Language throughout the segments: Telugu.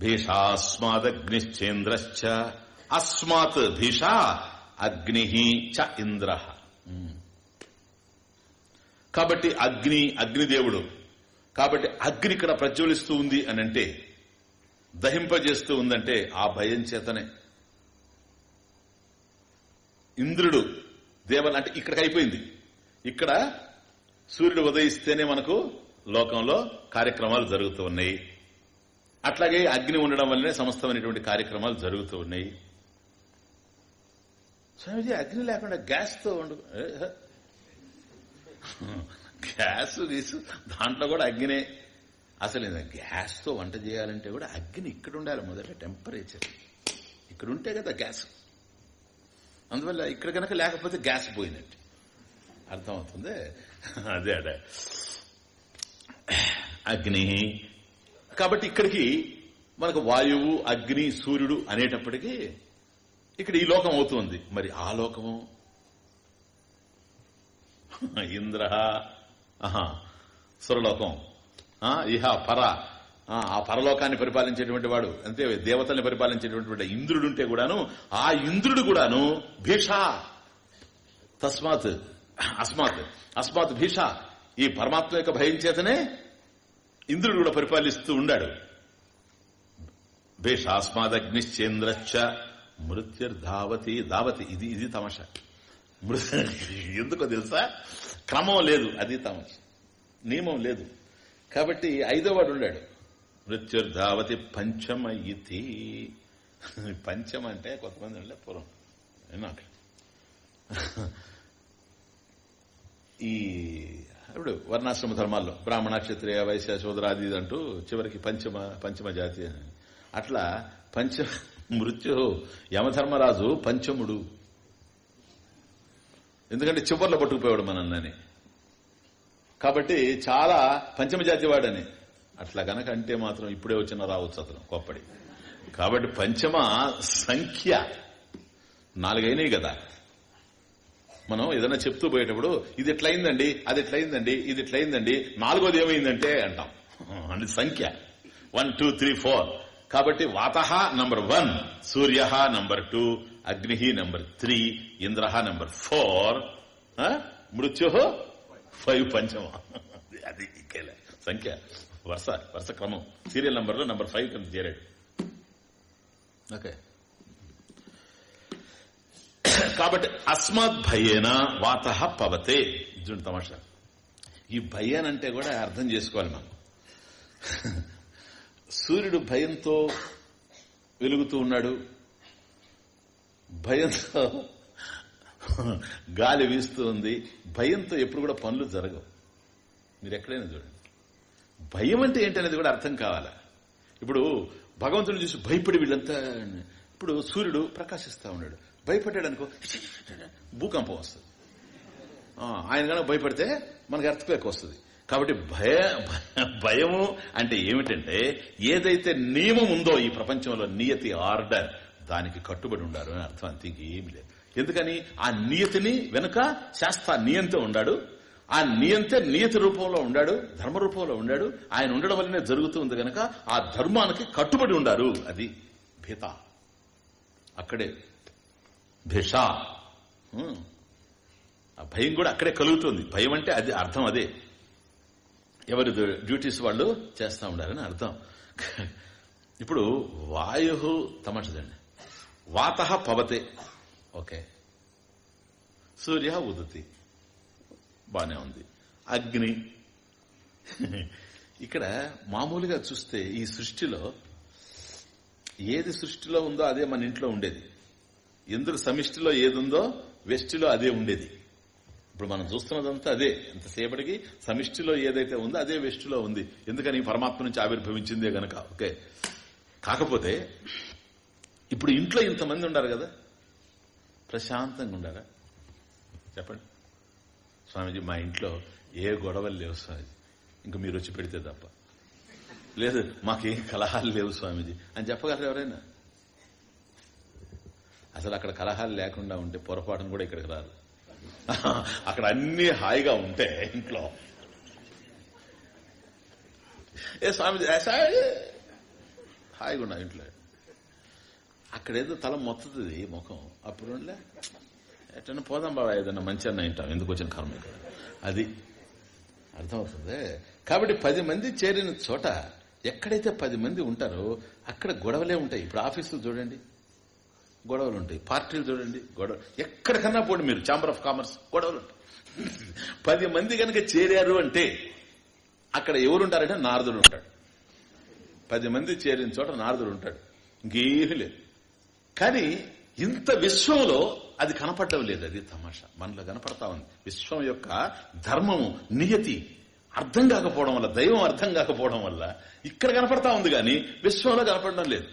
భీషాస్మాదగ్నిశ్చేంద్రశ్చ అస్మాత్ భీష అగ్ని చ ఇంద్ర కాబట్టి అగ్ని అగ్నిదేవుడు. కాబట్టి అగ్ని ఇక్కడ ప్రజ్వలిస్తూ ఉంది అని అంటే దహింపజేస్తూ ఉందంటే ఆ భయం చేతనే. ఇంద్రుడు దేవన్ అంటే ఇక్కడికి అయిపోయింది. ఇక్కడ సూర్యుడు ఉదయిస్తేనే మనకు లోకంలో కార్యక్రమాలు జరుగుతూ ఉన్నాయి. అట్లాగే అగ్ని ఉండడం వల్లనే సమస్తమైనటువంటి కార్యక్రమాలు జరుగుతూ ఉన్నాయి. స్వామిజీ అగ్ని లేకుండా గ్యాస్తో వండు గ్యాస్ తీసు. దాంట్లో కూడా అగ్నే అసలు గ్యాస్తో వంట చేయాలంటే కూడా అగ్ని ఇక్కడ ఉండాలి మొదట టెంపరేచర్. ఇక్కడ ఉంటే కదా గ్యాస్. అందువల్ల ఇక్కడ కనుక లేకపోతే గ్యాస్ పోయినట్టు. అర్థమవుతుంది? అదే అదే. అగ్ని కాబట్టి ఇక్కడికి మనకు వాయువు అగ్ని సూర్యుడు అనేటప్పటికీ ఇక్కడ ఈ లోకం అవుతుంది. మరి ఆ లోకము? ఇంద్ర ఆహా సురలోకం ఇహ పర. ఆ, ఆ పరలోకాన్ని పరిపాలించేటువంటి వాడు అంతే దేవతల్ని పరిపాలించేటువంటి వాడు ఇంద్రుడు ఉంటే కూడాను ఆ ఇంద్రుడు కూడాను భీష. తస్మాత్ అస్మాత్ అస్మాత్ భీష. ఈ పరమాత్మ యొక్క భయం చేతనే ఇంద్రుడు కూడా పరిపాలిస్తూ ఉండాడు. భేషాస్మాదగ్నిశ్చేంద్రచ్చ మృత్యుర్ధావతి దావతి ఇది ఇది తమాష. ఎందుకో తెలుసా? క్రమం లేదు అది తమాష. నియమం లేదు. కాబట్టి ఐదో వాడు ఉన్నాడు మృత్యుర్ధావతి పంచమ ఇతి పంచమ అంటే కొంతమంది ఉండే పూర్వం. ఈ ఇప్పుడు వర్ణాశ్రమ ధర్మాల్లో బ్రాహ్మణ క్షత్రియ వైశ్య శోధరాది అంటూ చివరికి పంచమ పంచమ జాతి అని. అట్లా పంచ మృత్యు యమధర్మరాజు పంచముడు. ఎందుకంటే చివర్లో పట్టుకుపోయాడు మనల్ని కాబట్టి చాలా పంచమ జాతి వాడని. అట్లా గనక అంటే మాత్రం ఇప్పుడే వచ్చిన రావచ్చు అతను కొప్పడి. కాబట్టి పంచమ సంఖ్య నాలుగైనవి కదా. మనం ఏదైనా చెప్తూ పోయేటప్పుడు ఇది ఎట్లయిందండి? అది ఎట్లయిందండి? ఇది ఎట్లయిందండి? నాలుగోది ఏమైందంటే అంటాం. అంటే సంఖ్య. వన్ టూ త్రీ ఫోర్ కాబట్టి వాతహ నంబర్ వన్ సూర్య నంబర్ టూ అగ్ని number three Indra number four. మృత్యు ఫైవ్ పంచమ? అది ఇక్కేలే సంఖ్య. వరుస వరుస క్రమం. సీరియల్ నంబర్లో నంబర్ ఫైవ్ కింద చేరాడు. ఓకే. కాబట్టి అస్మాత్ భయేన వాత పవతే. ఇటువంటి తమాషా. ఈ భయన్ అంటే కూడా అర్థం చేసుకోవాలి మనం. సూర్యుడు భయంతో వెలుగుతూ ఉన్నాడు. భయంతో గాలి వీస్తూ ఉంది. భయంతో ఎప్పుడు కూడా పనులు జరగవు. మీరు ఎక్కడైనా చూడండి. భయం అంటే ఏంటనేది కూడా అర్థం కావాలా? ఇప్పుడు భగవంతుని చూసి భయపడి వీళ్ళంతా ఇప్పుడు సూర్యుడు ప్రకాశిస్తూ ఉన్నాడు. భయపడ్డాడు అనుకో భూకంపం వస్తుంది. ఆయన కనుక భయపడితే మనకి అర్థక్వేక్ వస్తుంది. కాబట్టి భయ భయము అంటే ఏమిటంటే ఏదైతే నియమం ఉందో ఈ ప్రపంచంలో నియతి ఆర్డర్ దానికి కట్టుబడి ఉండారు అని అర్థం. అంతే ఇంకేమీ లేదు. ఎందుకని? ఆ నియతిని వెనుక శాస్త్ర నియంత ఉండాడు. ఆ నియంతే నియతి రూపంలో ఉండాడు ధర్మ రూపంలో ఉండాడు. ఆయన ఉండడం వల్లనే జరుగుతూ ఉంది కనుక ఆ ధర్మానికి కట్టుబడి ఉండారు. అది భీత. అక్కడే భిష. ఆ భయం కూడా అక్కడే కలుగుతుంది. భయం అంటే అది అర్థం అదే. ఎవరి డ్యూటీస్ వాళ్ళు చేస్తూ ఉండాలని అర్థం. ఇప్పుడు వాయు తమటదండి వాత పవతే. ఓకే. సూర్య ఉదతి. బానే ఉంది. అగ్ని. ఇక్కడ మామూలుగా చూస్తే ఈ సృష్టిలో ఏది సృష్టిలో ఉందో అదే మన ఇంట్లో ఉండేది. ఎందుకు సమిష్టిలో ఏదుందో వెస్టిలో వెష్టిలో అదే ఉండేది. ఇప్పుడు మనం చూస్తున్నదంతా అదే. ఎంతసేపటికి సమిష్టిలో ఏదైతే ఉందో అదే వెష్టిలో ఉంది. ఎందుకని పరమాత్మ నుంచి ఆవిర్భవించిందే గనక. ఓకే. కాకపోతే ఇప్పుడు ఇంట్లో ఇంతమంది ఉండారు కదా. ప్రశాంతంగా ఉండారా? చెప్పండి. స్వామీజీ మా ఇంట్లో ఏ గొడవలు లేవు స్వామీజీ. ఇంక మీరు వచ్చి పెడితే తప్ప. లేదు మాకేం కలహాలు లేవు స్వామీజీ. అని చెప్పగలరు ఎవరైనా? అసలు అక్కడ కలహాలు లేకుండా ఉంటే పొరపాటును కూడా ఇక్కడికి రాదు అక్కడ అన్ని హాయిగా ఉంటే ఇంట్లో. ఏ స్వామి హాయిగా ఉన్నా ఇంట్లో. అక్కడేదో తల మొత్తుతుంది ముఖం. అప్పుడు ఎట్లా పోదాం బాబా ఏదన్నా మంచి అన్న వింటాం. ఎందుకు వచ్చిన కర్మ ఇక్కడ? అది అర్థమవుతుంది. కాబట్టి పది మంది చేరిన చోట ఎక్కడైతే పది మంది ఉంటారో అక్కడ గొడవలే ఉంటాయి. ఇప్పుడు ఆఫీసులు చూడండి. గొడవలు ఉంటాయి పార్టీలు చూడండి గొడవ ఎక్కడికన్నా పోండి మీరు ఛాంబర్ ఆఫ్ కామర్స్ గొడవలు ఉంటాయి పది మంది కనుక చేరారు అంటే అక్కడ ఎవరుంటారంటే నారదుడు ఉంటాడు పది మంది చేరిన చోట నారదుడు ఉంటాడు ఇంకేమీ లేదు. కానీ ఇంత విశ్వంలో అది కనపడడం లేదు అది తమాషా. మనలో కనపడతా ఉంది. విశ్వం యొక్క ధర్మము నియతి అర్థం కాకపోవడం వల్ల దైవం అర్థం కాకపోవడం వల్ల ఇక్కడ కనపడతా ఉంది కానీ విశ్వంలో కనపడడం లేదు.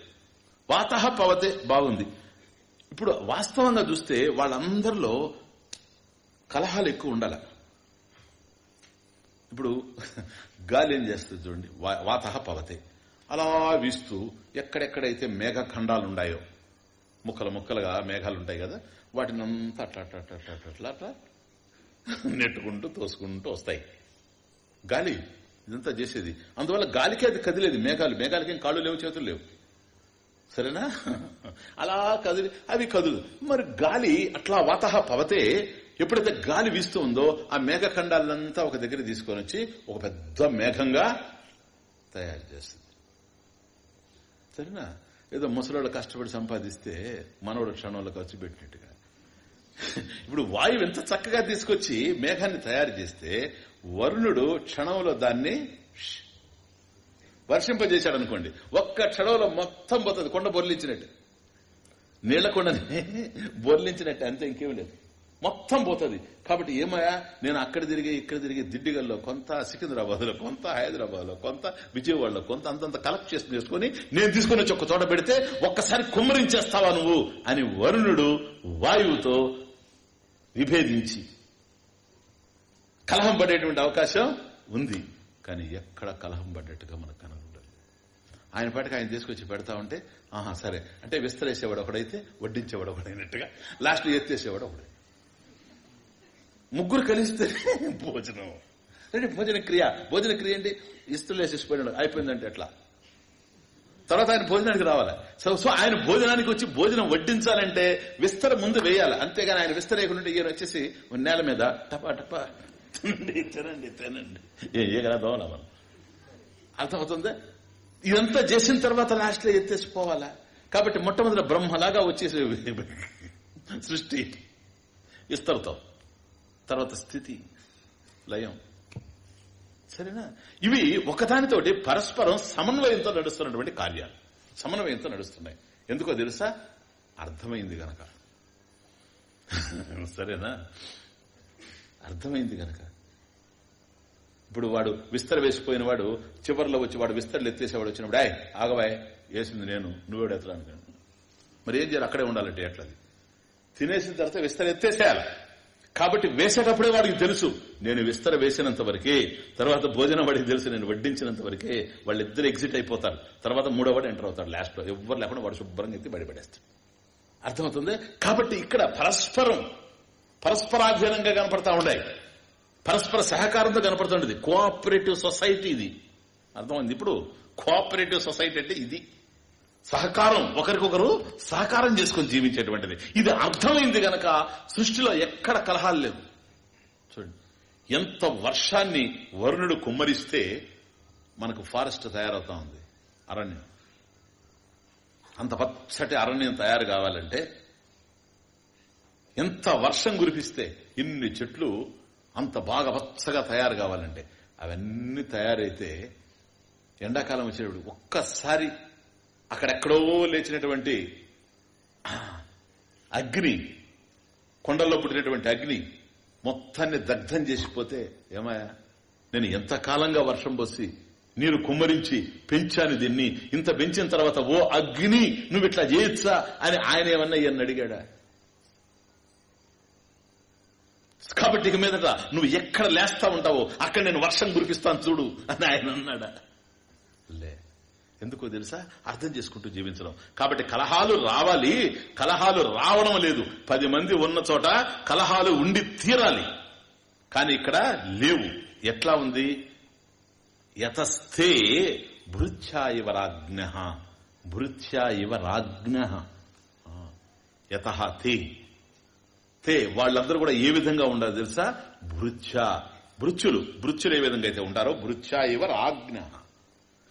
వాత పవతే బాగుంది. ఇప్పుడు వాస్తవంగా చూస్తే వాళ్ళందరిలో కలహాలు ఎక్కువ ఉండాలి. ఇప్పుడు గాలి ఏం చేస్తుంది చూడండి వాత పవతే. అలా వీస్తూ ఎక్కడెక్కడైతే మేఘఖండాలు ఉన్నాయో ముక్కలు ముక్కలుగా మేఘాలు ఉంటాయి కదా వాటిని అంతా అట్లా అట్లా అట్లా అట్లా అట్లా అట్లా నెట్టుకుంటూ తోసుకుంటూ వస్తాయి. గాలి ఇదంతా చేసేది. అందువల్ల గాలికి అది కదిలేదు. మేఘాలు మేఘాలకి ఏం కాళ్ళు లేవు చేతులు లేవు. సరేనా? అలా కదిలి అవి కదులు. మరి గాలి అట్లా వాతహ పవతే ఎప్పుడైతే గాలి వీస్తూ ఉందో ఆ మేఘఖండాలంతా ఒక దగ్గర తీసుకొని వచ్చి ఒక పెద్ద మేఘంగా తయారు చేస్తుంది. సరేనా? ఏదో ముసలోళ్ళు కష్టపడి సంపాదిస్తే మనోడు క్షణంలో ఖర్చు పెట్టినట్టుగా. ఇప్పుడు వాయువు ఎంత చక్కగా తీసుకొచ్చి మేఘాన్ని తయారు చేస్తే వరుణుడు క్షణంలో దాన్ని వర్షింపజేశాడు అనుకోండి ఒక్క క్షణంలో మొత్తం పోతుంది కొండ బొర్లించినట్టు. నీళ్ళ కొండని బొర్లించినట్టు అంతే ఇంకేం లేదు. మొత్తం పోతుంది. కాబట్టి ఏమయ్యా నేను అక్కడ తిరిగి ఇక్కడ తిరిగి దిడ్డిగల్లో కొంత సికింద్రాబాద్లో కొంత హైదరాబాద్లో కొంత విజయవాడలో కొంత అంతంత కలెక్ట్ చేసి చేసుకుని నేను తీసుకుని వచ్చి ఒక చోట పెడితే ఒక్కసారి కుమ్మరించేస్తావా నువ్వు అని వరుణుడు వాయువుతో విభేదించి కలహం పడేటువంటి అవకాశం ఉంది. కానీ ఎక్కడ కలహం పడ్డట్టుగా మనకు కనబడదు ఆయన పాటికి ఆయన తీసుకొచ్చి పెడతా ఉంటే ఆహా సరే. అంటే విస్తరేసేవాడు ఒకడైతే వడ్డించేవాడు ఒకడైనట్టుగా. లాస్ట్ ఎత్తేసేవాడు ఒకడే. ముగ్గురు కలిస్తే భోజనం. అంటే భోజన క్రియ. భోజన క్రియ ఏంటి ఇస్తులు వేసేసిపోయినాడు. అయిపోయిందంటే ఎట్లా? తర్వాత ఆయన భోజనానికి రావాలి. సో సో ఆయన భోజనానికి వచ్చి భోజనం వడ్డించాలంటే విస్తర ముందు వేయాలి. అంతేగాని ఆయన విస్తరేయకుండా ఈయన వచ్చేసి నేల మీద టపా టపా తినండి తినండి తినండి. ఏ కదా దోవలా మనం అర్థమవుతుంది? ఇదంతా చేసిన తర్వాత లాస్ట్లో ఎత్తేసిపోవాలా కాబట్టి మొట్టమొదటి బ్రహ్మలాగా వచ్చేసి సృష్టి విస్తరుతాం తర్వాత స్థితి లయం. సరేనా? ఇవి ఒకదానితోటి పరస్పరం సమన్వయంతో నడుస్తున్నటువంటి కార్యాలు. సమన్వయంతో నడుస్తున్నాయి. ఎందుకో తెలుసా? అర్థమైంది గనక. సరేనా? అర్థమైంది గనక. ఇప్పుడు వాడు విస్తర వేసిపోయిన వాడు చివరిలో వచ్చి వాడు విస్తరలు ఎత్తేసేవాడు వచ్చినప్పుడు ఆయ్ ఆగవాయ్ వేసింది నేను నువ్వేడు ఎట్లా మరి ఏం చేయాలి? అక్కడే ఉండాలంటే ఎట్లది తినేసిన తర్వాత విస్తర ఎత్తేసేయాలి. కాబట్టి వేసేటప్పుడే వాడికి తెలుసు నేను విస్తర వేసినంత వరకే తర్వాత భోజనం వాడికి తెలుసు నేను వడ్డించినంత వరకే వాళ్ళిద్దరు ఎగ్జిట్ అయిపోతారు. తర్వాత మూడోవాడు ఎంటర్ అవుతాడు లాస్ట్లో ఎవరు లేకుండా వాడు శుభ్రంగా ఎత్తి బయటపడేస్తాడు. అర్థమవుతుంది? కాబట్టి ఇక్కడ పరస్పరం పరస్పరాధీనంగా కనపడతా ఉన్నాయి పరస్పర సహకారంతో కనపడుతుండేది. కోఆపరేటివ్ సొసైటీ ఇది. అర్థమైంది? ఇప్పుడు కోఆపరేటివ్ సొసైటీ అంటే ఇది. సహకారం. ఒకరికొకరు సహకారం చేసుకుని జీవించేటువంటిది. ఇది అర్థమైంది గనక సృష్టిలో ఎక్కడ కలహాలు లేవు. చూడండి. ఎంత వర్షాన్ని వరుణుడు కుమ్మరిస్తే మనకు ఫారెస్ట్ తయారవుతా ఉంది. అరణ్యం. అంత పచ్చటి అరణ్యం తయారు కావాలంటే ఎంత వర్షం కురిపిస్తే ఇన్ని చెట్లు అంత బాగా వచ్చగా తయారు కావాలంటే అవన్నీ తయారైతే ఎండాకాలం వచ్చేటప్పుడు ఒక్కసారి అక్కడెక్కడో లేచినటువంటి అగ్ని కొండల్లో పుట్టినటువంటి అగ్ని మొత్తాన్ని దగ్ధం చేసిపోతే ఏమాయా నేను ఎంతకాలంగా వర్షం పోసి నీరు కుమ్మరించి పెంచాను దీన్ని ఇంత పెంచిన తర్వాత ఓ అగ్ని నువ్వు ఇట్లా చేయొచ్చా అని ఆయన ఏమన్నా ఇవన్నీ అడిగాడా? కాబట్టి ఇక మీదట నువ్వు ఎక్కడ లేస్తా ఉంటావో అక్కడ నేను వర్షం కురిపిస్తాను చూడు అని ఆయన అన్నాడా. లే ఎందుకో తెలుసా? అర్థం చేసుకుంటూ జీవించడం. కాబట్టి కలహాలు రావాలి కలహాలు రావడం లేదు. పది మంది ఉన్న చోట కలహాలు ఉండి తీరాలి. కానీ ఇక్కడ లేవు. ఎట్లా ఉంది? యతస్థే భృత్యాయవరాజ్ఞ. భృత్యా ఇవ రాజ్ఞ యత తే వాళ్ళందరూ కూడా ఏ విధంగా ఉండాలి తెలుసా? భృత్య. భృత్యులు. భృత్యులు ఏ విధంగా అయితే ఉంటారో భృత్యా ఇవ రాజ్ఞ.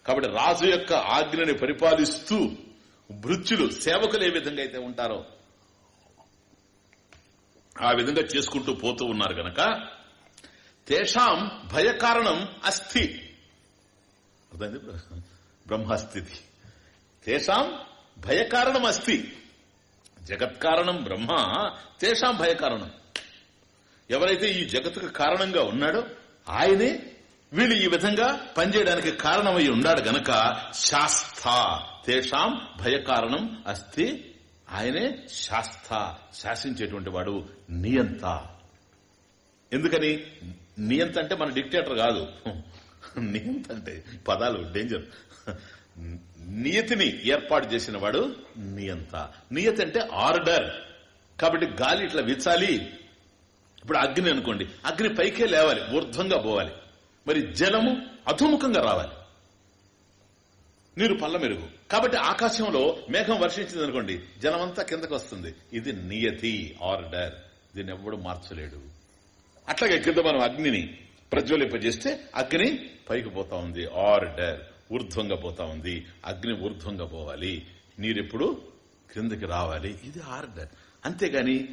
కాబట్టి రాజు యొక్క ఆజ్ఞని పరిపాలిస్తూ భృత్యులు సేవకులు ఏ విధంగా అయితే ఉంటారో ఆ విధంగా చేసుకుంటూ పోతూ ఉన్నారు గనక తేషాం భయ కారణం అస్థి. అర్థమైంది? బ్రహ్మస్థితి. తేషాం భయ కారణం అస్థి. జగత్కారణం బ్రహ్మ తేషాం భయ కారణం ఎవరైతే ఈ జగత్తుకు కారణంగా ఉన్నాడో ఆయనే వీళ్ళు ఈ విధంగా పనిచేయడానికి కారణమై ఉన్నాడు గనక శాస్త తేషాం భయ కారణం ఆయనే శాస్త శాసించేటువంటి వాడు నియంత. ఎందుకని? నియంత అంటే మన డిక్టేటర్ కాదు. నియంత అంటే పదాలు డేంజర్. నియతిని ఏర్పాటు చేసిన వాడు నియంత. నియతి అంటే ఆర్డర్. కాబట్టి గాలి ఇట్లా విచ్చాలి ఇప్పుడు అగ్ని అనుకోండి. అగ్ని పైకే లేవాలి. ఊర్ధ్వంగా పోవాలి. మరి జలము అధుముఖంగా రావాలి. నీరు పల్ల మెరుగు. కాబట్టి ఆకాశంలో మేఘం వర్షించింది అనుకోండి జలమంతా కిందకు వస్తుంది. ఇది నియతి ఆర్డర్. దీన్ని ఎవ్వడు మార్చలేడు. అట్లాగే కింద మనం అగ్నిని ప్రజ్వలింపజేస్తే అగ్ని పైకి పోతా ఉంది. ఆర్డర్. ఊర్ధ్వంగా పోతా ఉంది. అగ్ని ఊర్ధ్వంగా పోవాలి. నీరెప్పుడు క్రిందకి రావాలి. ఇది ఆర్డర్. అంతేగాని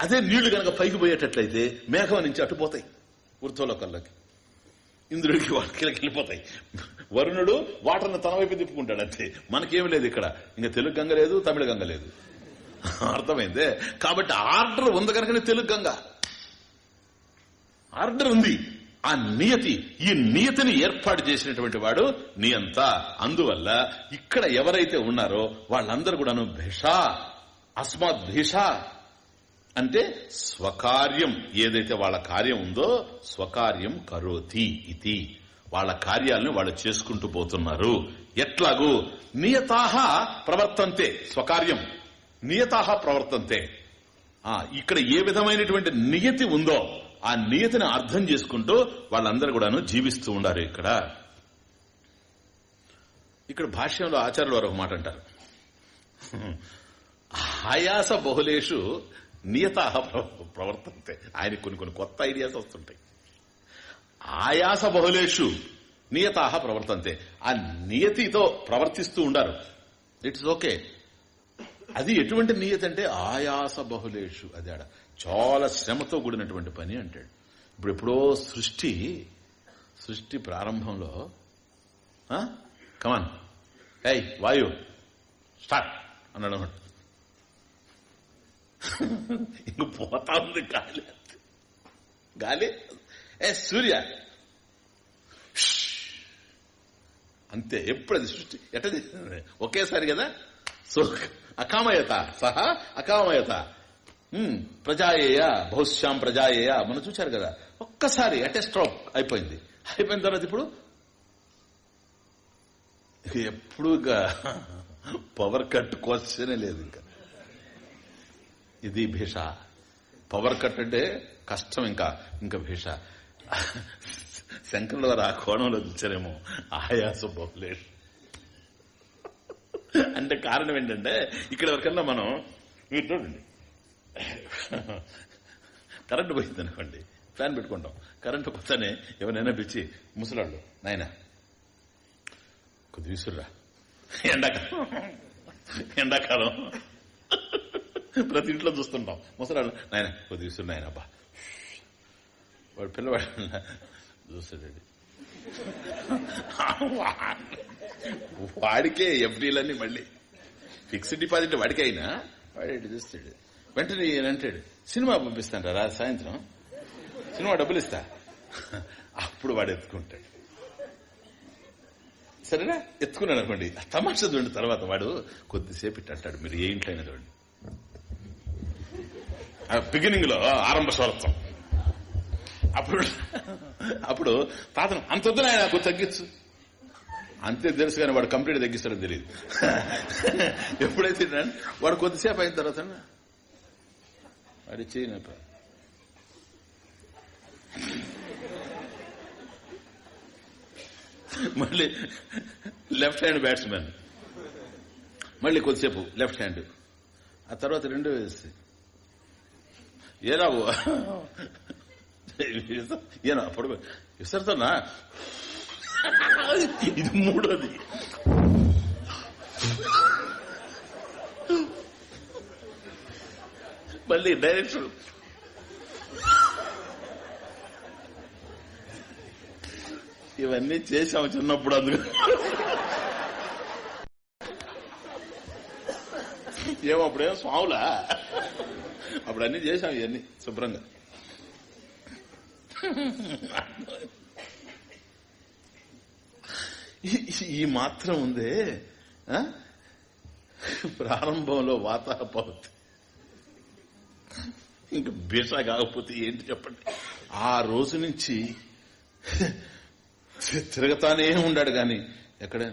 అదే నీళ్ళు గనక పైకి పోయేటట్లయితే మేఘం నుంచి అటుపోతాయి ఊర్ధ్వలోకల్లోకి ఇంద్రుడికి వాళ్ళకి వెళ్ళిపోతాయి. వరుణుడు వాటర్ని తన వైపు తిప్పుకుంటాడు అంతే. మనకేం లేదు ఇక్కడ. ఇంకా తెలుగు గంగ లేదు తమిళ గంగ లేదు. అర్థమైందే? కాబట్టి ఆర్డర్ ఉంది కనుకనే తెలుగు గంగ. ఆర్డర్ ఉంది. ఆ నియతి ఈ నియతిని ఏర్పాటు చేసినటువంటి వాడు నియంత. అందువల్ల ఇక్కడ ఎవరైతే ఉన్నారో వాళ్ళందరూ కూడాను భిష అస్మాత్ భిష. అంటే స్వకార్యం ఏదైతే వాళ్ళ కార్యం ఉందో స్వకార్యం కరోతి ఇది. వాళ్ళ కార్యాలను వాళ్ళు చేసుకుంటూ పోతున్నారు. ఎట్లాగూ నియతాహ ప్రవర్తంతే స్వకార్యం. నియతాహ ప్రవర్తంతే. ఇక్కడ ఏ విధమైనటువంటి నియతి ఉందో ఆ నియతిని అర్థం చేసుకుంటూ వాళ్ళందరూ కూడాను జీవిస్తూ ఉండారు ఇక్కడ. ఇక్కడ భాష్యంలో ఆచార్యులు వారు ఒక మాట అంటారు. ఆయాస బహులేషు నియత ప్రవర్తంతే. ఆయన కొన్ని కొన్ని కొత్త ఐడియాస్ వస్తుంటాయి. ఆయాస బహులేషు నియతాహ ప్రవర్తంతే. ఆ నియతితో ప్రవర్తిస్తూ ఉండారు. It's okay. అది ఎటువంటి నియతి అంటే ఆయాస బహులేషు అది ఆడ చాలా శ్రమతో కూడినటువంటి పని అంటాడు. ఇప్పుడు ఎప్పుడో సృష్టి సృష్టి ప్రారంభంలో కమాన్ ఏయ్ వాయు స్టార్ట్ అన్నాడు అనమాట ఇంక పోతా ఉంది గాలి. గాలి? ఏ సూర్య. అంతే ఎప్పుడు అది సృష్టి? ఎట్టది ఒకేసారి కదా? సో అకామయత. సహా అకామయత. ప్రజాయేయ బహుశ్యాం ప్రజాయేయ. మనం చూశారు కదా ఒక్కసారి అటే స్ట్రోక్ అయిపోయింది. అయిపోయిన తర్వాత ఇప్పుడు? ఎప్పుడు పవర్ కట్ క్వశ్చనే లేదు ఇంకా. ఇది భీష. పవర్ కట్ అంటే కష్టం ఇంకా ఇంకా భీష. శంకరుల వారు ఆ కోణంలో చూచారేమో ఆయాస బహులేష్ అంటే కారణం ఏంటంటే ఇక్కడ వరకన్నా మనం మీరు చూడండి. కరెంటు పోయింది అనుకోండి ఫ్యాన్ పెట్టుకుంటాం. కరెంటు కొత్తనే ఎవరైనా పిచ్చి ముసలాళ్ళు నాయన కొద్ది విసురురా. ఎండాకాలం ఎండాకాలం. ప్రతి ఇంట్లో చూస్తుంటాం. ముసలాళ్ళు నాయన కొద్ది విసురు నాయన అబ్బా. వాడు పిల్లవాడు చూస్తాడు వాడికే ఎఫ్డీలన్నీ మళ్ళీ. ఫిక్స్డ్ డిపాజిట్ వాడికే అయినా వాడు చూస్తాడు వెంటనే ఈయన అంటాడు సినిమా పంపిస్తాను రా సాయంత్రం. సినిమా డబ్బులు ఇస్తా అప్పుడు వాడు ఎత్తుకుంటాడు. సరేనా? ఎత్తుకున్నాడు అనుకోండి. తమాషా చూడండి తర్వాత వాడు కొద్దిసేపు ఇట్ట అంటాడు మీరు ఏ ఇంట్లో చూడండి బిగినింగ్లో ఆరంభ స్వరత్వం. అప్పుడు అప్పుడు తాతను అంత వద్దు ఆయన కొంచెం తగ్గించు. అంతే తెలుసు కానీ వాడు కంప్లీట్ తగ్గిస్తాడని తెలియదు. ఎప్పుడైతే వాడు కొద్దిసేపు అయిన తర్వాత అది చేయనప్ప మళ్ళీ లెఫ్ట్ హ్యాండ్ బ్యాట్స్మెన్. మళ్ళీ కొద్దిసేపు లెఫ్ట్ హ్యాండ్. ఆ తర్వాత రెండో వేస్తే ఏరావు ఏనా అప్పుడు విసరుతున్నా ఇది మూడోది. మళ్ళీ డైరెక్షన్ ఇవన్నీ చేసాము చిన్నప్పుడు అందుకు ఏమో అప్పుడేమో స్వాములా అప్పుడు అన్ని చేసాం ఇవన్నీ శుభ్రంగా ఈ- మాత్రం ఉందే ప్రారంభంలో వాతాపవతి ఇంక బీస కాకపోతే ఏంటి చెప్పండి? ఆ రోజు నుంచి తిరగతానే ఉండాడు కానీ ఎక్కడ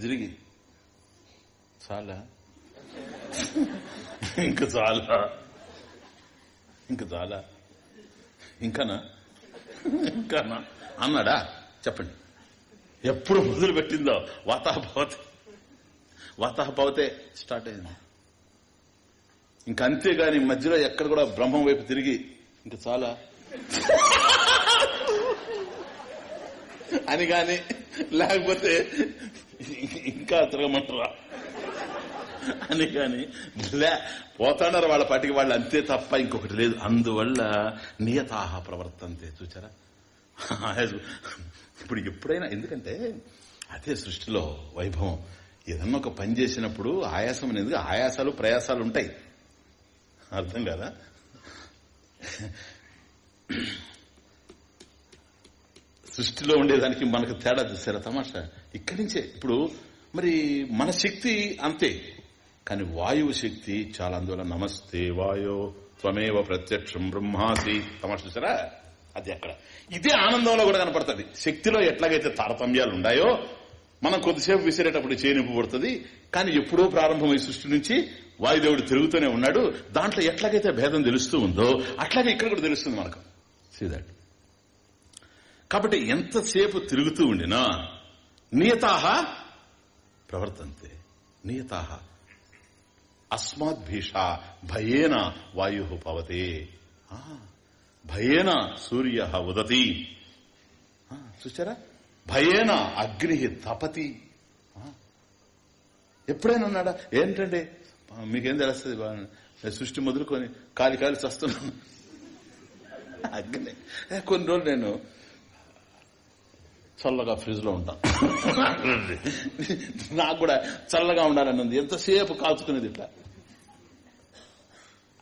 తిరిగి చాలా. ఇంక చాలా. ఇంక చాలా. ఇంకానా? ఇంకానా? అన్నాడా? చెప్పండి. ఎప్పుడు మొదలు పెట్టిందో వాతాభవతి వాతాభవతే స్టార్ట్ అయింది. ఇంక అంతేగాని మధ్యలో ఎక్కడ కూడా బ్రహ్మం వైపు తిరిగి ఇంక చాలా అని గాని లేకపోతే ఇంకా తిరగమంటారా? అని కాని లే పోతాడారు వాళ్ళ పాటికి వాళ్ళు అంతే తప్ప ఇంకొకటి లేదు. అందువల్ల నియతాహ ప్రవర్తంతే చూచారా? ఇప్పుడు ఎప్పుడైనా ఎందుకంటే అదే సృష్టిలో వైభవం. ఏదన్నా ఒక పని చేసినప్పుడు ఆయాసం అనేది ఆయాసాలు ప్రయాసాలు ఉంటాయి. అర్థం కదా? సృష్టిలో ఉండేదానికి మనకు తేడా చూసారా తమాషా? ఇక్కడి నుంచే. ఇప్పుడు మరి మన శక్తి అంతే. కానీ వాయువు శక్తి చాలా అందువల్ల నమస్తే వాయో త్వమేవ ప్రత్యక్షం బ్రహ్మాసి. తమాషా చూసారా? అది అక్కడ. ఇదే ఆనందంలో కూడా కనపడుతుంది. శక్తిలో ఎట్లాగైతే తారతమ్యాలు ఉన్నాయో మనం కొద్దిసేపు విసిరేటప్పుడు చేనింపబడుతుంది కానీ ఎప్పుడో ప్రారంభమై సృష్టి నుంచి వాయుదేవుడు తిరుగుతూనే ఉన్నాడు. దాంట్లో ఎట్లాగైతే భేదం తెలుస్తూ ఉందో అట్లాగే ఇక్కడ కూడా తెలుస్తుంది మనకు. సీదాట్ కాబట్టి ఎంతసేపు తిరుగుతూ ఉండినా నియతాహ ప్రవర్తంతే. నియతాహ. అస్మాత్ భీష భయేన వాయు పవతే. భయేన సూర్య ఉదతి. చూచారా భయేన అగ్ని తపతి. ఎప్పుడైనా ఉన్నాడా ఏంటంటే మీకేం తెలుస్తుంది? సృష్టి మొదలుకొని కాలి కాలి చస్తున్నాను. అగ్ని. కొన్ని రోజులు నేను చల్లగా ఫ్రిడ్జ్లో ఉంటాను. నాకు కూడా చల్లగా ఉండాలని ఉంది. ఎంతసేపు కాల్చుకునేది ఇట్లా?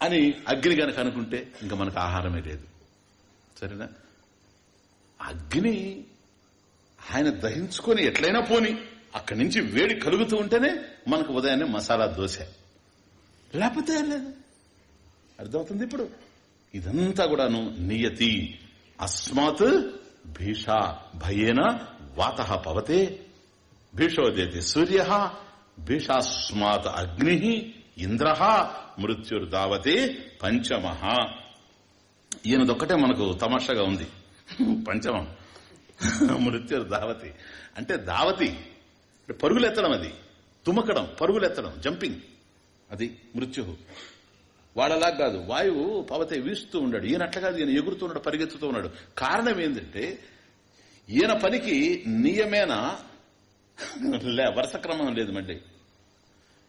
అని అగ్ని కనుక అనుకుంటే ఇంకా మనకు ఆహారమే లేదు. సరేనా? అగ్ని ఆయన దహించుకొని ఎట్లయినా పోని అక్కడి నుంచి వేడి కలుగుతూ ఉంటేనే మనకు ఉదయాన్నే మసాలా దోశ. లేకపోతే లేదు. అర్థమవుతుంది ఇప్పుడు? ఇదంతా కూడాను నియతి అస్మాత్ భీష భయేన వాత పవతే భీషోదేతి సూర్య భీషాస్మాత్ అగ్ని ఇంద్ర మృత్యుర్దావతే పంచమ. ఈయనదొక్కటే మనకు తమాషగా ఉంది. పంచమం. మృత్యుర్ దావతి అంటే దావతి పరుగులెత్తడం అది. తుమకడం పరుగులెత్తడం జంపింగ్. అది మృత్యు వాడలా కాదు వాయువు పవతే వీస్తూ ఉన్నాడు. ఈయన అట్లా కాదు ఈయన ఎగురుతూ ఉన్నాడు పరిగెత్తుతూ ఉన్నాడు. కారణం ఏంటంటే ఈయన పనికి నియమేన? లే వరుస క్రమం లేదు మళ్ళీ.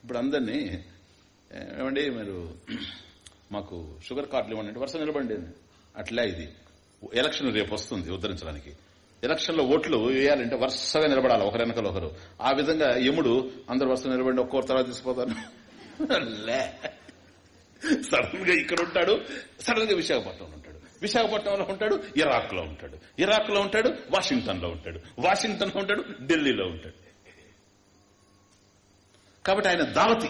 ఇప్పుడు అందరినీ ఏమండి మీరు మాకు షుగర్ కార్డులు ఇవ్వండి అంటే వరుస నిలబండి అట్లా ఇది. ఎలక్షన్ రేపు వస్తుంది ఉద్ధరించడానికి. ఎలక్షన్లో ఓట్లు వేయాలంటే వరుసగా నిలబడాలి ఒకరి వెనకలు ఒకరు. ఆ విధంగా యముడు అందరు వరుస నిలబడి ఒక్కొక్క తర్వాత తీసిపోతాను లే. సడన్గా ఇక్కడ ఉంటాడు సడన్గా విశాఖపట్నంలో ఉంటాడు. విశాఖపట్నంలో ఉంటాడు ఇరాక్లో ఉంటాడు. ఇరాక్లో ఉంటాడు వాషింగ్టన్లో ఉంటాడు. వాషింగ్టన్లో ఉంటాడు ఢిల్లీలో ఉంటాడు. కాబట్టి ఆయన దావతి.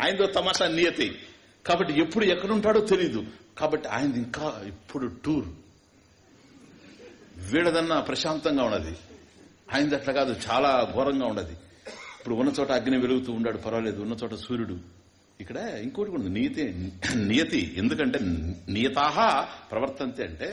ఆయనతో తమాషా నియతి. కాబట్టి ఎప్పుడు ఎక్కడుంటాడో తెలీదు. కాబట్టి ఆయన ఇంకా ఇప్పుడు టూర్. వీడదన్నా ప్రశాంతంగా ఉన్నది. ఆయనది అట్లా కాదు చాలా ఘోరంగా ఉన్నది. ఇప్పుడు ఉన్న చోట అగ్ని వెలుగుతూ ఉన్నాడు పర్వాలేదు. ఉన్న చోట సూర్యుడు. ఇక్కడ ఇంకోటి కూడా ఉంది. నియతి నియతి. ఎందుకంటే నియతాహ ప్రవర్తంతే అంటే